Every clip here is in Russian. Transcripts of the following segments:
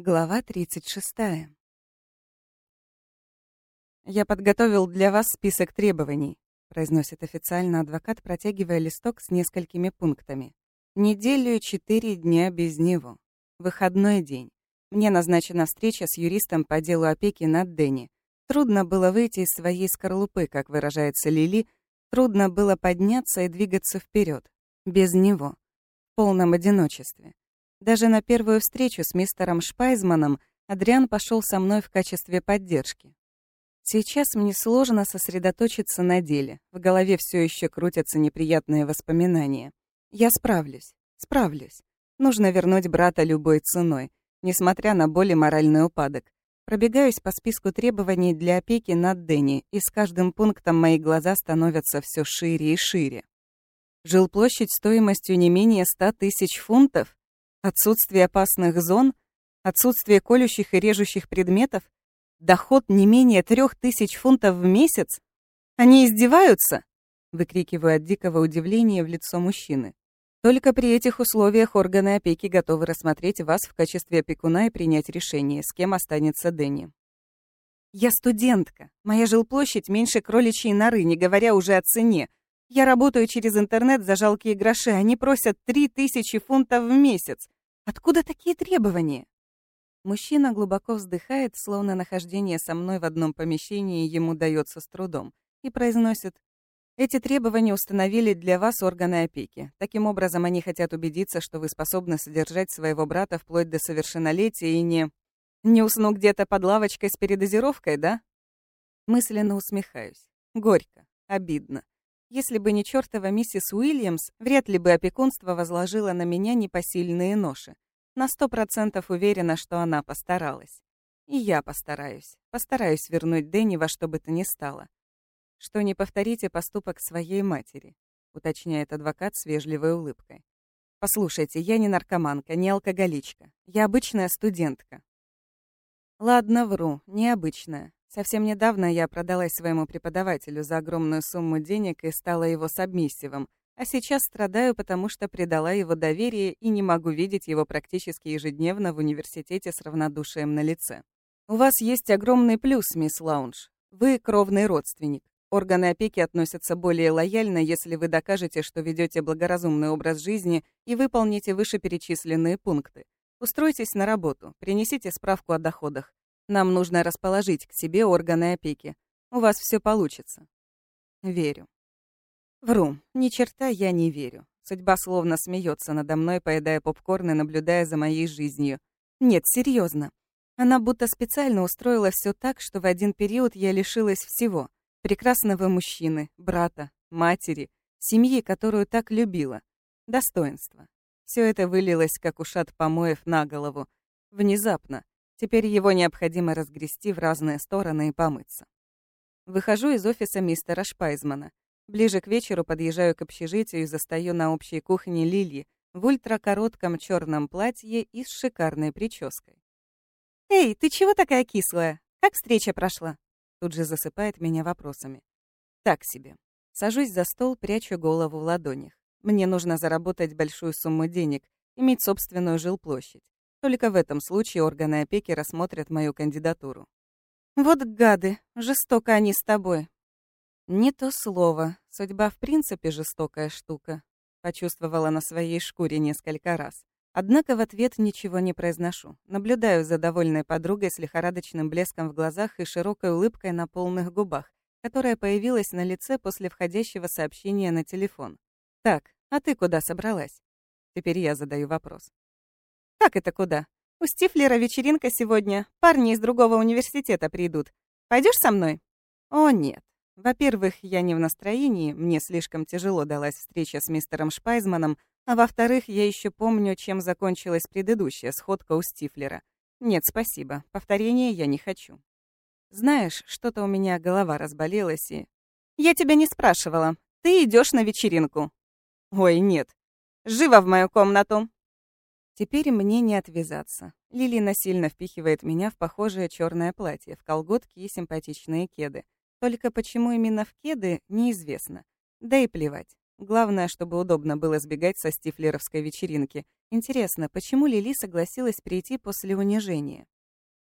Глава 36. «Я подготовил для вас список требований», — произносит официально адвокат, протягивая листок с несколькими пунктами. «Неделю четыре дня без него. Выходной день. Мне назначена встреча с юристом по делу опеки над Дэнни. Трудно было выйти из своей скорлупы, как выражается Лили, трудно было подняться и двигаться вперед. Без него. В полном одиночестве. Даже на первую встречу с мистером Шпайзманом Адриан пошел со мной в качестве поддержки. Сейчас мне сложно сосредоточиться на деле. В голове все еще крутятся неприятные воспоминания. Я справлюсь. Справлюсь. Нужно вернуть брата любой ценой, несмотря на боль и моральный упадок. Пробегаюсь по списку требований для опеки над Дэнни, и с каждым пунктом мои глаза становятся все шире и шире. Жилплощадь стоимостью не менее 100 тысяч фунтов? Отсутствие опасных зон? Отсутствие колющих и режущих предметов? Доход не менее трех тысяч фунтов в месяц? Они издеваются? Выкрикиваю от дикого удивления в лицо мужчины. Только при этих условиях органы опеки готовы рассмотреть вас в качестве опекуна и принять решение, с кем останется Дэнни. Я студентка. Моя жилплощадь меньше кроличьей норы, не говоря уже о цене. Я работаю через интернет за жалкие гроши. Они просят три тысячи фунтов в месяц. Откуда такие требования? Мужчина глубоко вздыхает, словно нахождение со мной в одном помещении ему дается с трудом, и произносит «Эти требования установили для вас органы опеки. Таким образом, они хотят убедиться, что вы способны содержать своего брата вплоть до совершеннолетия и не... Не усну где-то под лавочкой с передозировкой, да?» Мысленно усмехаюсь. Горько, обидно. Если бы не чертова миссис Уильямс, вряд ли бы опекунство возложило на меня непосильные ноши. На сто процентов уверена, что она постаралась. И я постараюсь. Постараюсь вернуть Дэнни во что бы то ни стало. Что не повторите поступок своей матери, уточняет адвокат с вежливой улыбкой. Послушайте, я не наркоманка, не алкоголичка. Я обычная студентка. Ладно, вру, необычная. Совсем недавно я продалась своему преподавателю за огромную сумму денег и стала его сабмиссивом, а сейчас страдаю, потому что предала его доверие и не могу видеть его практически ежедневно в университете с равнодушием на лице. У вас есть огромный плюс, мисс Лаунж. Вы кровный родственник. Органы опеки относятся более лояльно, если вы докажете, что ведете благоразумный образ жизни и выполните вышеперечисленные пункты. Устройтесь на работу, принесите справку о доходах, нам нужно расположить к себе органы опеки. У вас все получится. Верю. Вру, ни черта я не верю. Судьба словно смеется надо мной, поедая попкорн и наблюдая за моей жизнью. Нет, серьезно. Она будто специально устроила все так, что в один период я лишилась всего. Прекрасного мужчины, брата, матери, семьи, которую так любила. Достоинства. Все это вылилось, как ушат помоев на голову. Внезапно, Теперь его необходимо разгрести в разные стороны и помыться. Выхожу из офиса мистера Шпайзмана. Ближе к вечеру подъезжаю к общежитию и застаю на общей кухне Лили в ультракоротком черном платье и с шикарной прической. «Эй, ты чего такая кислая? Как встреча прошла?» Тут же засыпает меня вопросами. Так себе. Сажусь за стол, прячу голову в ладонях. Мне нужно заработать большую сумму денег, иметь собственную жилплощадь. Только в этом случае органы опеки рассмотрят мою кандидатуру. Вот гады, жестоко они с тобой. Не то слово. Судьба в принципе жестокая штука. Почувствовала на своей шкуре несколько раз. Однако в ответ ничего не произношу. Наблюдаю за довольной подругой с лихорадочным блеском в глазах и широкой улыбкой на полных губах, которая появилась на лице после входящего сообщения на телефон. «Так, а ты куда собралась?» Теперь я задаю вопрос. «Как это куда? У Стифлера вечеринка сегодня. Парни из другого университета придут. Пойдешь со мной?» «О, нет. Во-первых, я не в настроении, мне слишком тяжело далась встреча с мистером Шпайзманом, а во-вторых, я еще помню, чем закончилась предыдущая сходка у Стифлера. Нет, спасибо, повторения я не хочу. Знаешь, что-то у меня голова разболелась и... Я тебя не спрашивала. Ты идешь на вечеринку. Ой, нет. Живо в мою комнату. Теперь мне не отвязаться. Лили насильно впихивает меня в похожее черное платье, в колготки и симпатичные кеды. Только почему именно в кеды, неизвестно. Да и плевать. Главное, чтобы удобно было сбегать со стифлеровской вечеринки. Интересно, почему Лили согласилась прийти после унижения?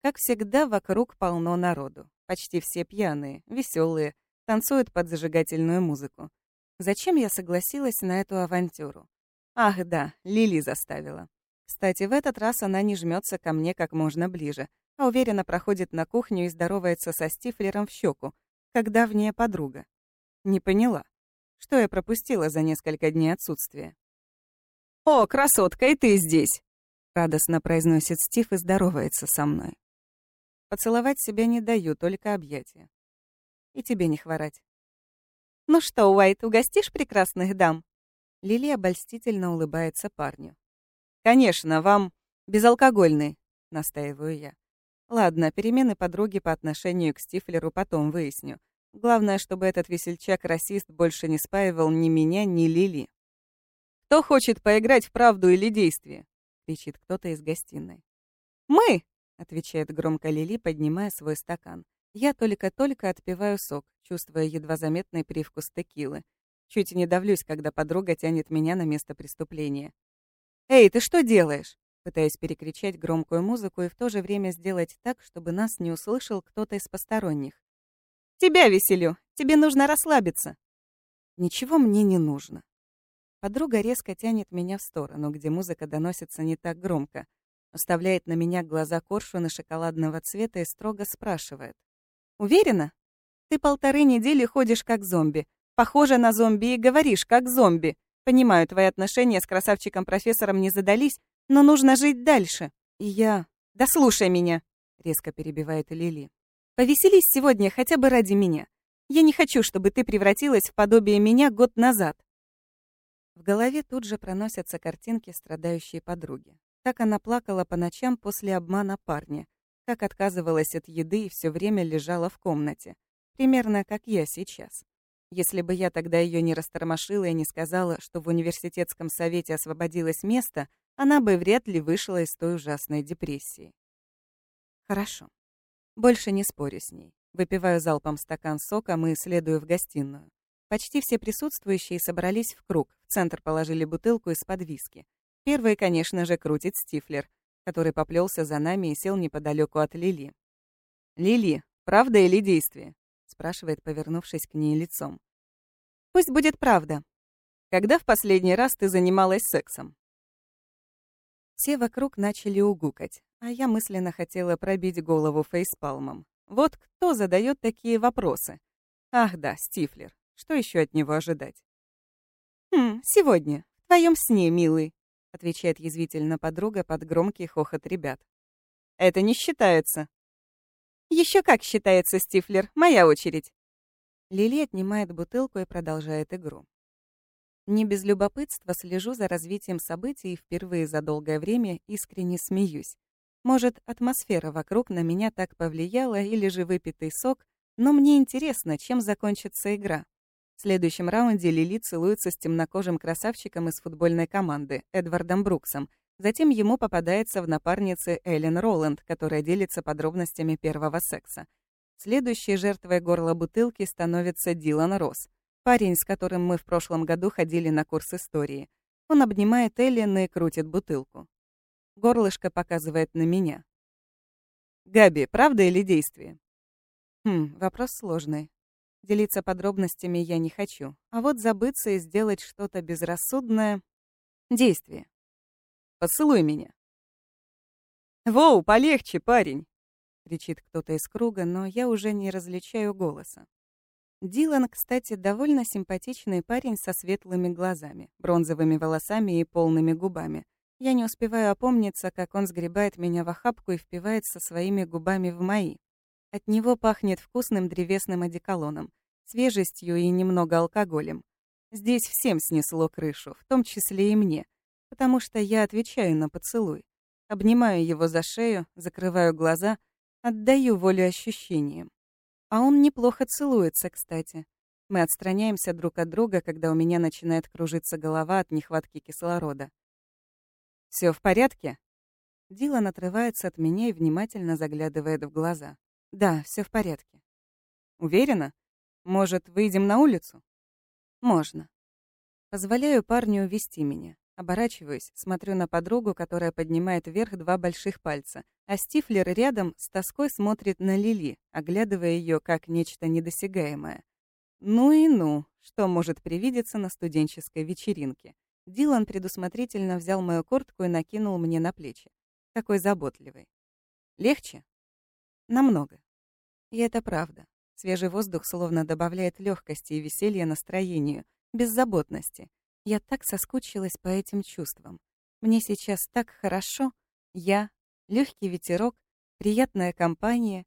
Как всегда, вокруг полно народу. Почти все пьяные, веселые, танцуют под зажигательную музыку. Зачем я согласилась на эту авантюру? Ах да, Лили заставила. Кстати, в этот раз она не жмется ко мне как можно ближе, а уверенно проходит на кухню и здоровается со Стифлером в щеку, как давняя подруга. Не поняла, что я пропустила за несколько дней отсутствия. «О, красотка, и ты здесь!» Радостно произносит Стив и здоровается со мной. Поцеловать себя не даю, только объятия. И тебе не хворать. «Ну что, Уайт, угостишь прекрасных дам?» Лили обольстительно улыбается парню. «Конечно, вам безалкогольный», — настаиваю я. Ладно, перемены подруги по отношению к Стифлеру потом выясню. Главное, чтобы этот весельчак-расист больше не спаивал ни меня, ни Лили. «Кто хочет поиграть в правду или действие?» — кричит кто-то из гостиной. «Мы!» — отвечает громко Лили, поднимая свой стакан. Я только-только отпиваю сок, чувствуя едва заметный привкус текилы. Чуть не давлюсь, когда подруга тянет меня на место преступления. «Эй, ты что делаешь?» пытаясь перекричать громкую музыку и в то же время сделать так, чтобы нас не услышал кто-то из посторонних. «Тебя веселю! Тебе нужно расслабиться!» «Ничего мне не нужно». Подруга резко тянет меня в сторону, где музыка доносится не так громко, оставляет на меня глаза коршуна шоколадного цвета и строго спрашивает. «Уверена? Ты полторы недели ходишь как зомби, похожа на зомби и говоришь как зомби. Понимаю, твои отношения с красавчиком-профессором не задались, но нужно жить дальше. И я... Да слушай меня!» — резко перебивает Лили. «Повеселись сегодня хотя бы ради меня. Я не хочу, чтобы ты превратилась в подобие меня год назад». В голове тут же проносятся картинки страдающей подруги. Как она плакала по ночам после обмана парня, как отказывалась от еды и все время лежала в комнате. Примерно как я сейчас. Если бы я тогда ее не растормошила и не сказала, что в университетском совете освободилось место, она бы вряд ли вышла из той ужасной депрессии. Хорошо. Больше не спорю с ней. Выпиваю залпом стакан сока, и следую в гостиную. Почти все присутствующие собрались в круг, в центр положили бутылку из-под виски. Первый, конечно же, крутит Стифлер, который поплелся за нами и сел неподалеку от Лили. «Лили, правда или действие?» — спрашивает, повернувшись к ней лицом. «Пусть будет правда. Когда в последний раз ты занималась сексом?» Все вокруг начали угукать, а я мысленно хотела пробить голову фейспалмом. Вот кто задает такие вопросы? Ах да, Стифлер. Что еще от него ожидать? «Хм, сегодня. В твоем сне, милый», — отвечает язвительно подруга под громкий хохот ребят. «Это не считается». Еще как считается, Стифлер. Моя очередь». Лили отнимает бутылку и продолжает игру. Не без любопытства слежу за развитием событий и впервые за долгое время искренне смеюсь. Может, атмосфера вокруг на меня так повлияла или же выпитый сок, но мне интересно, чем закончится игра. В следующем раунде Лили целуется с темнокожим красавчиком из футбольной команды, Эдвардом Бруксом. Затем ему попадается в напарнице Эллен Роланд, которая делится подробностями первого секса. Следующей жертвой горла бутылки становится Дилан Росс. Парень, с которым мы в прошлом году ходили на курс истории. Он обнимает Эллен и крутит бутылку. Горлышко показывает на меня. «Габи, правда или действие?» Хм, вопрос сложный. Делиться подробностями я не хочу. А вот забыться и сделать что-то безрассудное — действие. «Поцелуй меня». «Воу, полегче, парень!» — кричит кто-то из круга, но я уже не различаю голоса. Дилан, кстати, довольно симпатичный парень со светлыми глазами, бронзовыми волосами и полными губами. Я не успеваю опомниться, как он сгребает меня в охапку и впивается своими губами в мои. От него пахнет вкусным древесным одеколоном, свежестью и немного алкоголем. Здесь всем снесло крышу, в том числе и мне, потому что я отвечаю на поцелуй. Обнимаю его за шею, закрываю глаза, отдаю волю ощущениям. А он неплохо целуется, кстати. Мы отстраняемся друг от друга, когда у меня начинает кружиться голова от нехватки кислорода. Все в порядке?» Дилан отрывается от меня и внимательно заглядывает в глаза. «Да, все в порядке». «Уверена? Может, выйдем на улицу?» «Можно». Позволяю парню увести меня. Оборачиваюсь, смотрю на подругу, которая поднимает вверх два больших пальца, а Стифлер рядом с тоской смотрит на Лили, оглядывая ее как нечто недосягаемое. Ну и ну, что может привидеться на студенческой вечеринке. Дилан предусмотрительно взял мою куртку и накинул мне на плечи. Какой заботливый. Легче? Намного. И это правда. Свежий воздух словно добавляет легкости и веселья настроению, беззаботности. Я так соскучилась по этим чувствам. Мне сейчас так хорошо. Я, легкий ветерок, приятная компания.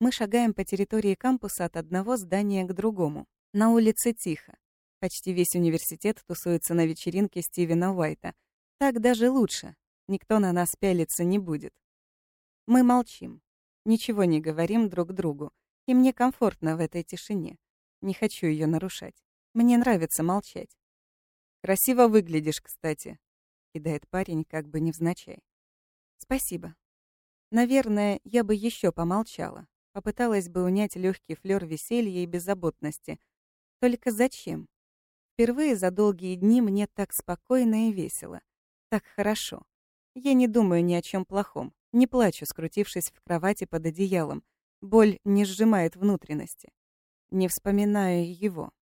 Мы шагаем по территории кампуса от одного здания к другому. На улице тихо. Почти весь университет тусуется на вечеринке Стивена Уайта. Так даже лучше. Никто на нас пялиться не будет. Мы молчим. Ничего не говорим друг другу. И мне комфортно в этой тишине. Не хочу ее нарушать. Мне нравится молчать. «Красиво выглядишь, кстати», — кидает парень как бы невзначай. «Спасибо. Наверное, я бы еще помолчала. Попыталась бы унять легкий флер веселья и беззаботности. Только зачем? Впервые за долгие дни мне так спокойно и весело. Так хорошо. Я не думаю ни о чем плохом. Не плачу, скрутившись в кровати под одеялом. Боль не сжимает внутренности. Не вспоминаю его.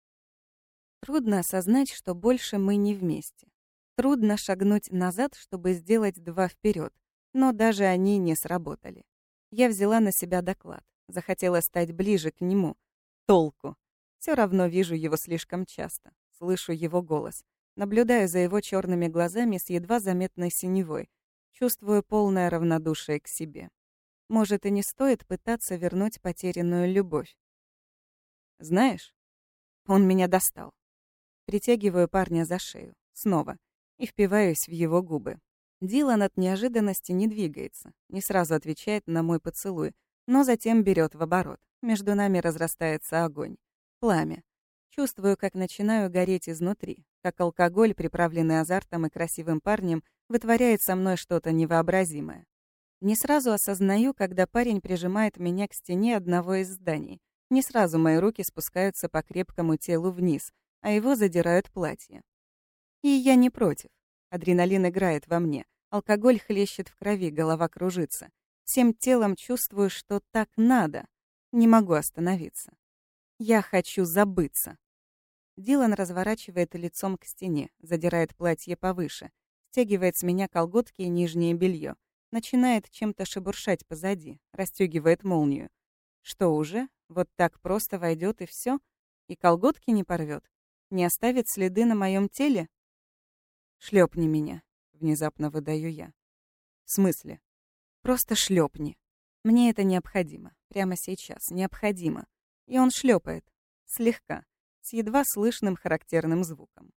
Трудно осознать, что больше мы не вместе. Трудно шагнуть назад, чтобы сделать два вперед, но даже они не сработали. Я взяла на себя доклад, захотела стать ближе к нему. Толку. Все равно вижу его слишком часто, слышу его голос, наблюдаю за его черными глазами с едва заметной синевой, чувствую полное равнодушие к себе. Может, и не стоит пытаться вернуть потерянную любовь. Знаешь, он меня достал. Притягиваю парня за шею. Снова. И впиваюсь в его губы. Дилан от неожиданности не двигается, не сразу отвечает на мой поцелуй, но затем берет в оборот. Между нами разрастается огонь. Пламя. Чувствую, как начинаю гореть изнутри, как алкоголь, приправленный азартом и красивым парнем, вытворяет со мной что-то невообразимое. Не сразу осознаю, когда парень прижимает меня к стене одного из зданий. Не сразу мои руки спускаются по крепкому телу вниз, а его задирают платье. И я не против. Адреналин играет во мне. Алкоголь хлещет в крови, голова кружится. Всем телом чувствую, что так надо. Не могу остановиться. Я хочу забыться. Дилан разворачивает лицом к стене, задирает платье повыше, стягивает с меня колготки и нижнее белье, начинает чем-то шебуршать позади, расстегивает молнию. Что уже? Вот так просто войдет и все? И колготки не порвет? Не оставит следы на моем теле? Шлепни меня, внезапно выдаю я. В смысле? Просто шлепни. Мне это необходимо. Прямо сейчас. Необходимо. И он шлепает. Слегка. С едва слышным характерным звуком.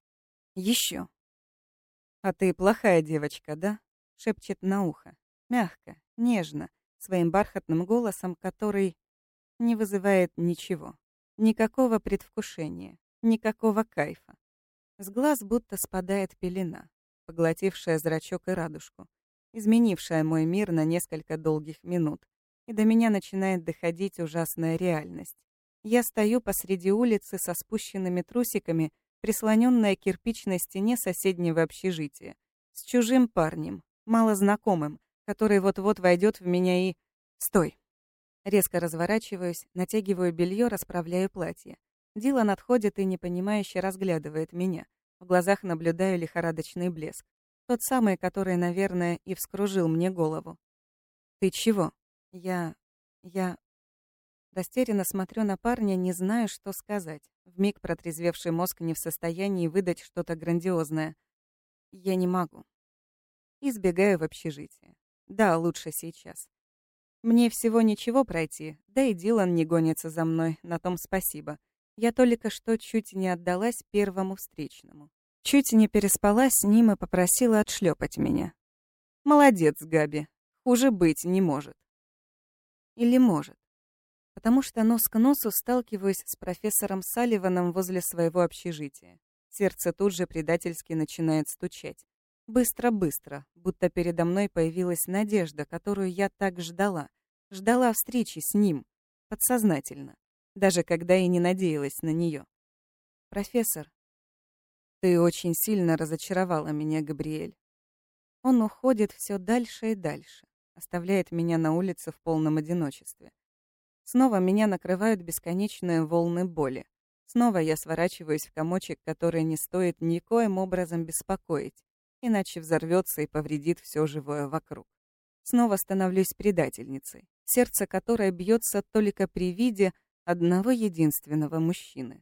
Еще. «А ты плохая девочка, да?» — шепчет на ухо. Мягко, нежно, своим бархатным голосом, который не вызывает ничего. Никакого предвкушения. Никакого кайфа. С глаз будто спадает пелена, поглотившая зрачок и радужку, изменившая мой мир на несколько долгих минут. И до меня начинает доходить ужасная реальность. Я стою посреди улицы со спущенными трусиками, прислоненная к кирпичной стене соседнего общежития, с чужим парнем, малознакомым, который вот-вот войдет в меня и... Стой! Резко разворачиваюсь, натягиваю белье, расправляю платье. Дилан отходит и непонимающе разглядывает меня. В глазах наблюдаю лихорадочный блеск. Тот самый, который, наверное, и вскружил мне голову. «Ты чего?» «Я... я...» Растерянно смотрю на парня, не знаю, что сказать. Вмиг протрезвевший мозг не в состоянии выдать что-то грандиозное. Я не могу. Избегаю в общежитие. Да, лучше сейчас. Мне всего ничего пройти, да и Дилан не гонится за мной, на том спасибо. Я только что чуть не отдалась первому встречному. Чуть не переспала с ним и попросила отшлепать меня. Молодец, Габи. Хуже быть не может. Или может. Потому что нос к носу сталкиваюсь с профессором Салливаном возле своего общежития. Сердце тут же предательски начинает стучать. Быстро-быстро, будто передо мной появилась надежда, которую я так ждала. Ждала встречи с ним. Подсознательно даже когда и не надеялась на нее. «Профессор». Ты очень сильно разочаровала меня, Габриэль. Он уходит все дальше и дальше, оставляет меня на улице в полном одиночестве. Снова меня накрывают бесконечные волны боли. Снова я сворачиваюсь в комочек, который не стоит никоим образом беспокоить, иначе взорвется и повредит все живое вокруг. Снова становлюсь предательницей, сердце которой бьется только при виде одного единственного мужчины.